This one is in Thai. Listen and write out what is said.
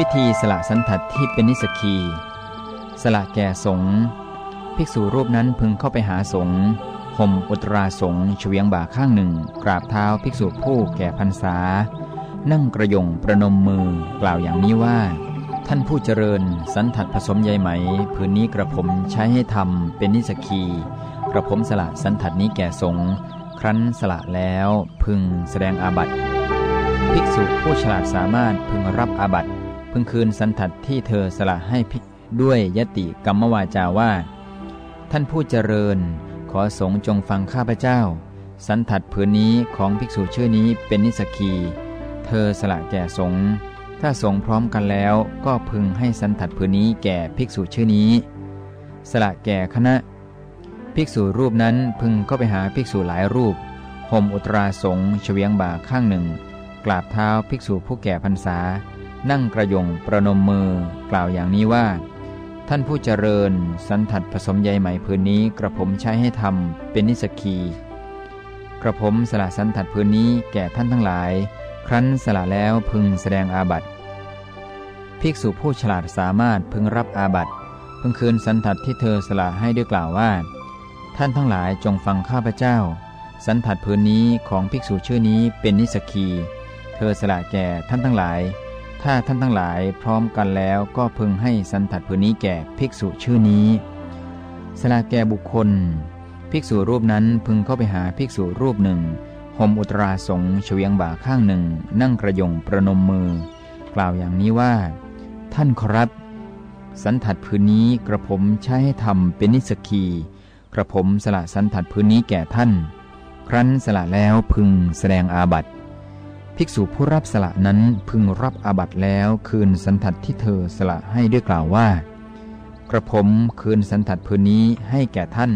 วิธีสละสันทัดที่เป็นนิสกี สละแก่สงฆ์ภิกษุรูปนั้นพึงเข้าไปหาสงฆ์ห่มอุตราสงฆ์เฉียงบ่าข้างหนึ่ง กราบเท้าภิกษุผู้แก่พรรษา นั่งกระยงประนมมือกล่าวอย่างนี้ว่า ท่านผู้เจริญสันทัดผสมใยไหม ผืนนี้กระผมใช้ให้ทำเป็นนิสกี กระผมสละสันทัดนี้แก่สงฆ์ครั้นสละแล้วพึงแสดงอาบัติ ภิกษุผู้ฉลาดสามารถพึงรับอาบัติ พึงคืนสันทัดที่เธอสละให้ด้วยยติกรรมวาจาว่า ท่านผู้เจริญ ขอสงฆ์จงฟังข้าพเจ้า สันทัดผืนนี้ของภิกษุชื่อนี้เป็นนิสกี เธอสละแก่สงฆ์ถ้าสงฆ์พร้อมกันแล้วก็พึงให้สันทัดผืนนี้แก่ภิกษุชื่อนี้ สละแก่คณะ ภิกษุรูปนั้นพึงเข้าไปหาภิกษุหลายรูปห่มอุตราสงฆ์เฉวียงบ่าข้างหนึ่ง กราบเท้าภิกษุผู้แก่พรรษา นั่งกระยงประนมมือกล่าวอย่างนี้ว่า ท่านผู้เจริญ สันทัดผสมใยไหมพื้นนี้กระผมใช้ให้ทำเป็นนิสกีกระผมสละสันทัดพื้นนี้แก่ท่านทั้งหลาย ครั้นสละแล้วพึงแสดงอาบัติภิกษุผู้ฉลาดสามารถพึงรับอาบัติพึงคืนสันทัดที่เธอสละให้ด้วยกล่าวว่า ท่านทั้งหลายจงฟังข้าพเจ้า สันทัดพื้นนี้ของภิกษุชื่อนี้เป็นนิสกีเธอสละแก่ท่านทั้งหลาย ถ้าท่านทั้งหลายพร้อมกันแล้วก็พึงให้สันทัดผืนนี้แก่ภิกษุชื่อนี้ สละแก่บุคคล ภิกษุรูปนั้นพึงเข้าไปหาภิกษุรูปหนึ่งห่มอุตราสงเฉียงบ่าข้างหนึ่ง นั่งกระยงประนมมือ กล่าวอย่างนี้ว่า ท่านครับ สันทัดผืนนี้กระผมใช้ให้ทำเป็นนิสกีกระผมสละสันทัดผืนนี้แก่ท่าน ครั้นสละแล้วพึงแสดงอาบัติ ภิกษุผู้รับสละนั้นพึงรับอาบัติแล้วคืนสันทัดที่เธอสละให้ด้วยกล่าวว่า กระผมคืนสันทัดพื้นนี้ให้แก่ท่าน